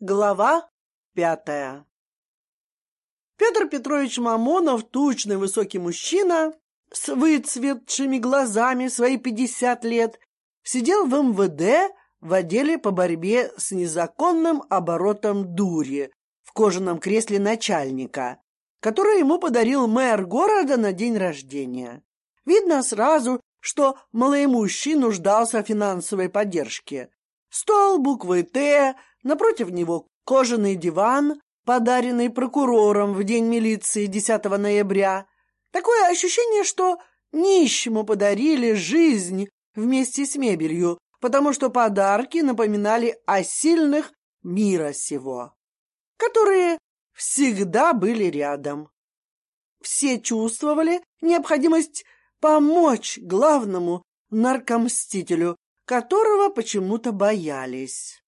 Глава пятая Петр Петрович Мамонов, тучный высокий мужчина, с выцветшими глазами, свои пятьдесят лет, сидел в МВД в отделе по борьбе с незаконным оборотом дури в кожаном кресле начальника, которое ему подарил мэр города на день рождения. Видно сразу, что малоимущий нуждался в финансовой поддержке. Стол буквы «Т», Напротив него кожаный диван, подаренный прокурором в день милиции 10 ноября. Такое ощущение, что нищему подарили жизнь вместе с мебелью, потому что подарки напоминали о сильных мира сего, которые всегда были рядом. Все чувствовали необходимость помочь главному наркомстителю, которого почему-то боялись.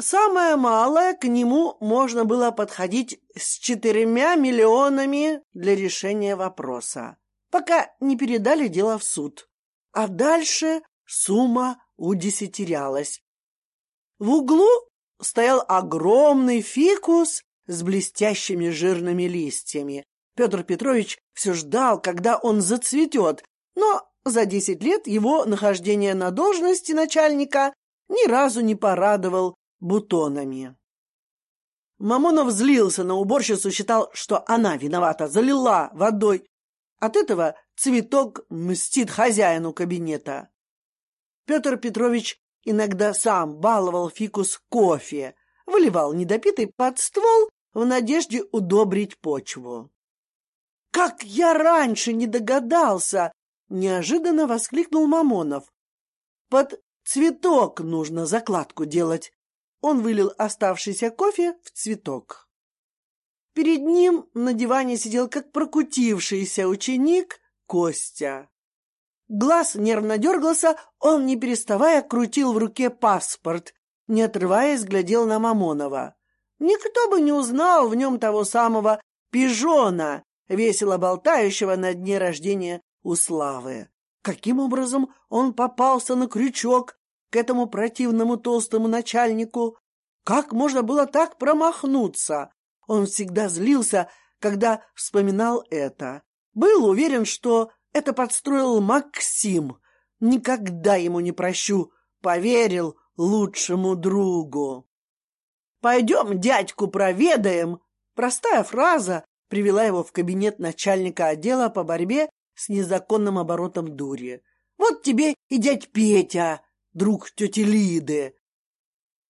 Самое малое к нему можно было подходить с четырьмя миллионами для решения вопроса, пока не передали дело в суд. А дальше сумма удесятерялась. В углу стоял огромный фикус с блестящими жирными листьями. Петр Петрович все ждал, когда он зацветет, но за десять лет его нахождение на должности начальника ни разу не порадовал бутонами. Мамонов злился на уборщицу, считал, что она виновата, залила водой. От этого цветок мстит хозяину кабинета. Петр Петрович иногда сам баловал фикус кофе, выливал недопитый под ствол в надежде удобрить почву. «Как я раньше не догадался!» — неожиданно воскликнул Мамонов. «Под цветок нужно закладку делать. Он вылил оставшийся кофе в цветок. Перед ним на диване сидел как прокутившийся ученик Костя. Глаз нервно дергался, он, не переставая, крутил в руке паспорт, не отрываясь, глядел на Мамонова. Никто бы не узнал в нем того самого пижона, весело болтающего на дне рождения у Славы. Каким образом он попался на крючок к этому противному толстому начальнику. Как можно было так промахнуться? Он всегда злился, когда вспоминал это. Был уверен, что это подстроил Максим. Никогда ему не прощу. Поверил лучшему другу. «Пойдем дядьку проведаем». Простая фраза привела его в кабинет начальника отдела по борьбе с незаконным оборотом дури. «Вот тебе и дядь Петя, друг тети Лиды.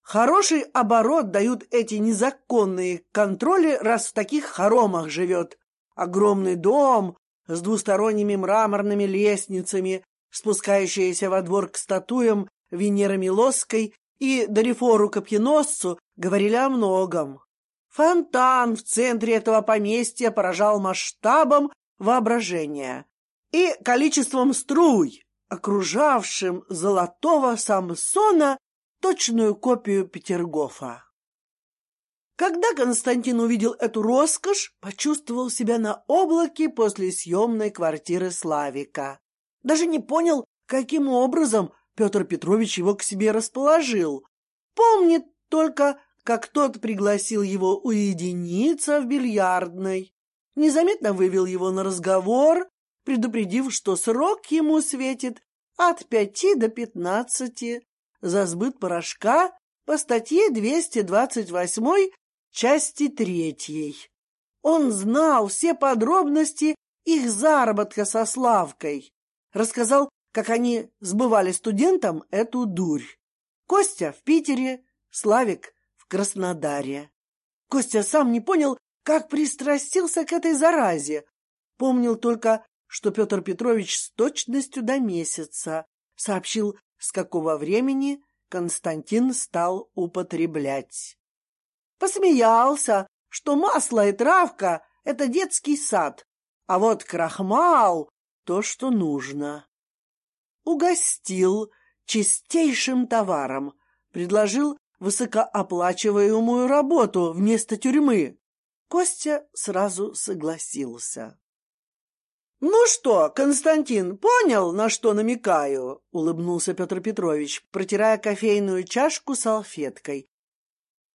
Хороший оборот дают эти незаконные контроли, раз в таких хоромах живет. Огромный дом с двусторонними мраморными лестницами, спускающиеся во двор к статуям Венеры Милосской и Дарифору Копьеносцу, говорили о многом. Фонтан в центре этого поместья поражал масштабом воображения и количеством струй, окружавшим золотого Самсона точную копию Петергофа. Когда Константин увидел эту роскошь, почувствовал себя на облаке после съемной квартиры Славика. Даже не понял, каким образом Петр Петрович его к себе расположил. Помнит только, как тот пригласил его уединиться в бильярдной. Незаметно вывел его на разговор, предупредив, что срок ему светит от пяти до пятнадцати за сбыт порошка по статье 228 части третьей. Он знал все подробности их заработка со Славкой. Рассказал, как они сбывали студентам эту дурь. Костя в Питере, Славик в Краснодаре. Костя сам не понял, как пристрастился к этой заразе. Помнил только, что Петр Петрович с точностью до месяца сообщил, с какого времени Константин стал употреблять. Посмеялся, что масло и травка — это детский сад, а вот крахмал — то, что нужно. Угостил чистейшим товаром, предложил высокооплачиваемую работу вместо тюрьмы. Костя сразу согласился. «Ну что, Константин, понял, на что намекаю?» — улыбнулся Петр Петрович, протирая кофейную чашку салфеткой.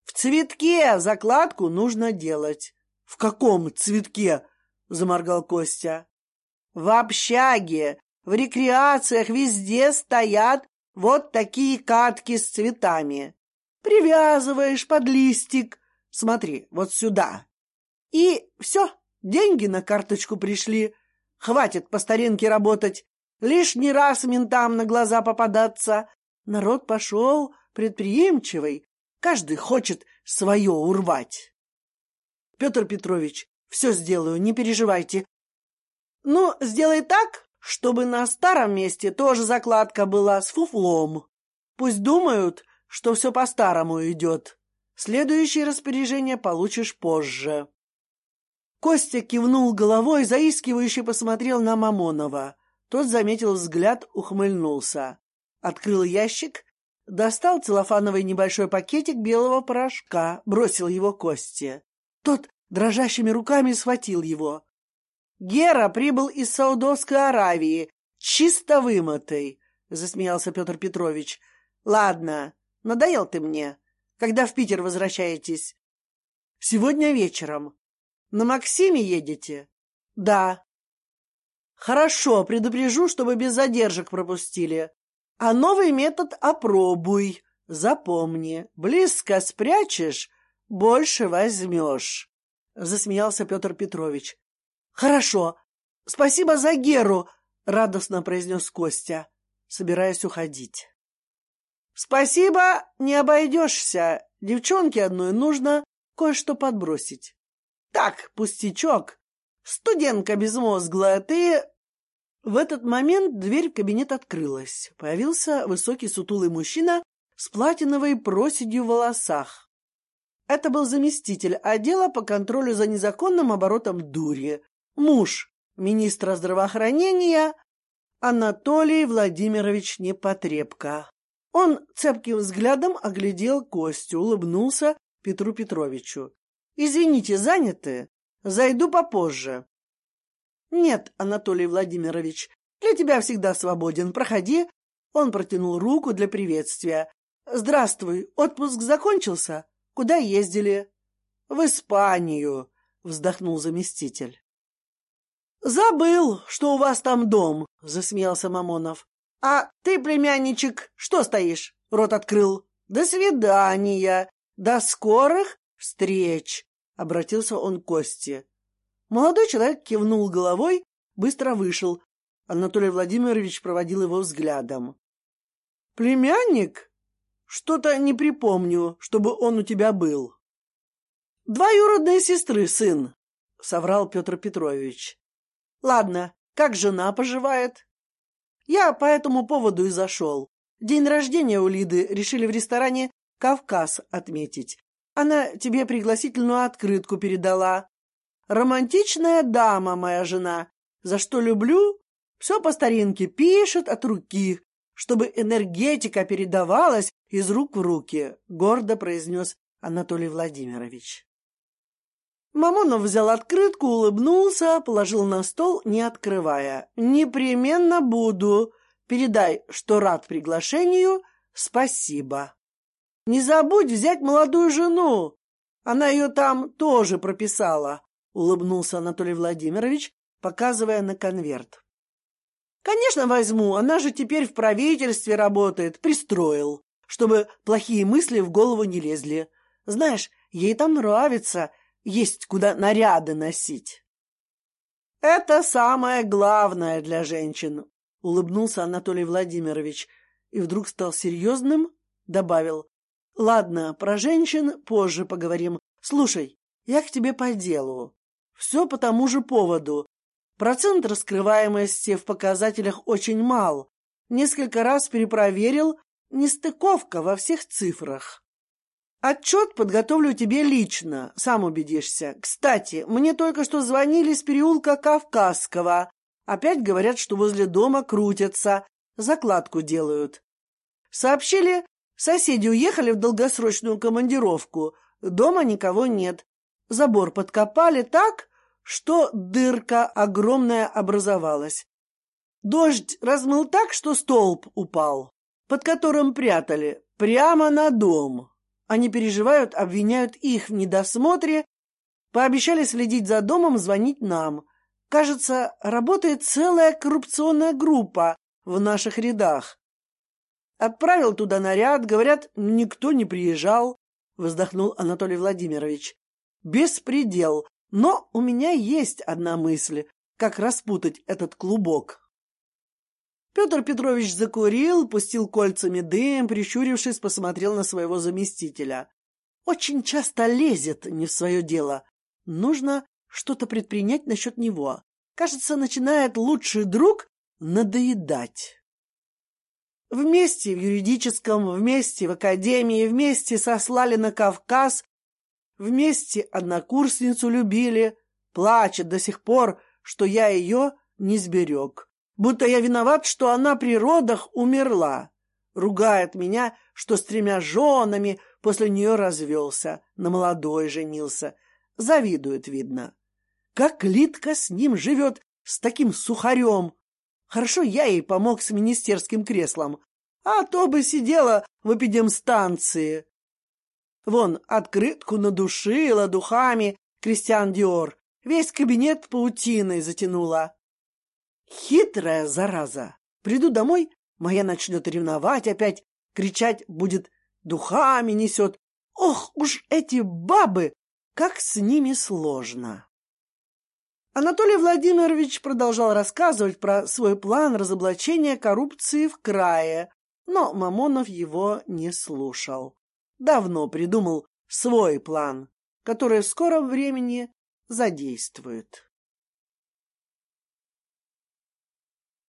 В цветке закладку нужно делать. В каком цветке? Заморгал Костя. В общаге, в рекреациях везде стоят вот такие катки с цветами. Привязываешь под листик. Смотри, вот сюда. И все, деньги на карточку пришли. Хватит по старинке работать. Лишний раз ментам на глаза попадаться. Народ пошел предприимчивый. Каждый хочет свое урвать. Петр Петрович, все сделаю, не переживайте. Ну, сделай так, чтобы на старом месте тоже закладка была с фуфлом. Пусть думают, что все по-старому идет. Следующее распоряжение получишь позже. Костя кивнул головой, заискивающе посмотрел на Мамонова. Тот заметил взгляд, ухмыльнулся. Открыл ящик, достал целлофановый небольшой пакетик белого порошка, бросил его Косте. Тот дрожащими руками схватил его. Гера прибыл из Саудовской Аравии, чисто вымытый, — засмеялся Петр Петрович. — Ладно, надоел ты мне. Когда в Питер возвращаетесь? — Сегодня вечером. На Максиме едете? Да. Хорошо, предупрежу, чтобы без задержек пропустили. А новый метод опробуй. Запомни, близко спрячешь, больше возьмешь. Засмеялся Петр Петрович. Хорошо. Спасибо за Геру, радостно произнес Костя, собираясь уходить. Спасибо, не обойдешься. Девчонке одной нужно кое-что подбросить. Так, пустячок. Студентка безмозглая, ты... В этот момент дверь в кабинет открылась. Появился высокий сутулый мужчина с платиновой проседью в волосах. Это был заместитель отдела по контролю за незаконным оборотом дури, муж министра здравоохранения Анатолий Владимирович Непотребко. Он цепким взглядом оглядел Костю, улыбнулся Петру Петровичу. Извините, заняты? Зайду попозже. Нет, Анатолий Владимирович, для тебя всегда свободен. Проходи. Он протянул руку для приветствия. Здравствуй. Отпуск закончился? Куда ездили? В Испанию, вздохнул заместитель. Забыл, что у вас там дом, засмеялся Мамонов. А ты, племянничек, что стоишь? Рот открыл. До свидания. До скорых встреч!» — обратился он к Косте. Молодой человек кивнул головой, быстро вышел. Анатолий Владимирович проводил его взглядом. «Племянник? Что-то не припомню, чтобы он у тебя был». «Двоюродные сестры, сын», — соврал Петр Петрович. «Ладно, как жена поживает?» «Я по этому поводу и зашел. День рождения у Лиды решили в ресторане «Кавказ» отметить. Она тебе пригласительную открытку передала. Романтичная дама, моя жена, за что люблю, все по старинке пишет от руки, чтобы энергетика передавалась из рук в руки, гордо произнес Анатолий Владимирович. Мамонов взял открытку, улыбнулся, положил на стол, не открывая. «Непременно буду. Передай, что рад приглашению. Спасибо». Не забудь взять молодую жену. Она ее там тоже прописала, — улыбнулся Анатолий Владимирович, показывая на конверт. Конечно, возьму. Она же теперь в правительстве работает. Пристроил, чтобы плохие мысли в голову не лезли. Знаешь, ей там нравится. Есть куда наряды носить. Это самое главное для женщин, — улыбнулся Анатолий Владимирович и вдруг стал серьезным, добавил. Ладно, про женщин позже поговорим. Слушай, я к тебе по делу. Все по тому же поводу. Процент раскрываемости в показателях очень мал. Несколько раз перепроверил, нестыковка во всех цифрах. Отчет подготовлю тебе лично, сам убедишься. Кстати, мне только что звонили из переулка Кавказского. Опять говорят, что возле дома крутятся, закладку делают. Сообщили, Соседи уехали в долгосрочную командировку. Дома никого нет. Забор подкопали так, что дырка огромная образовалась. Дождь размыл так, что столб упал, под которым прятали, прямо на дом. Они переживают, обвиняют их в недосмотре, пообещали следить за домом, звонить нам. Кажется, работает целая коррупционная группа в наших рядах. Отправил туда наряд, говорят, никто не приезжал, вздохнул Анатолий Владимирович. Беспредел. Но у меня есть одна мысль, как распутать этот клубок. Петр Петрович закурил, пустил кольцами дым, прищурившись, посмотрел на своего заместителя. Очень часто лезет не в свое дело. Нужно что-то предпринять насчет него. Кажется, начинает лучший друг надоедать. Вместе в юридическом, вместе в академии, вместе сослали на Кавказ, вместе однокурсницу любили, плачет до сих пор, что я ее не сберег. Будто я виноват, что она при родах умерла. Ругает меня, что с тремя женами после нее развелся, на молодой женился. Завидует, видно. Как Литка с ним живет, с таким сухарем. Хорошо, я ей помог с министерским креслом, а то бы сидела в эпидемстанции. Вон, открытку надушила духами Кристиан Диор, весь кабинет паутиной затянула. Хитрая зараза. Приду домой, моя начнет ревновать опять, кричать будет, духами несет. Ох уж эти бабы, как с ними сложно. Анатолий Владимирович продолжал рассказывать про свой план разоблачения коррупции в крае, но Мамонов его не слушал. Давно придумал свой план, который в скором времени задействует.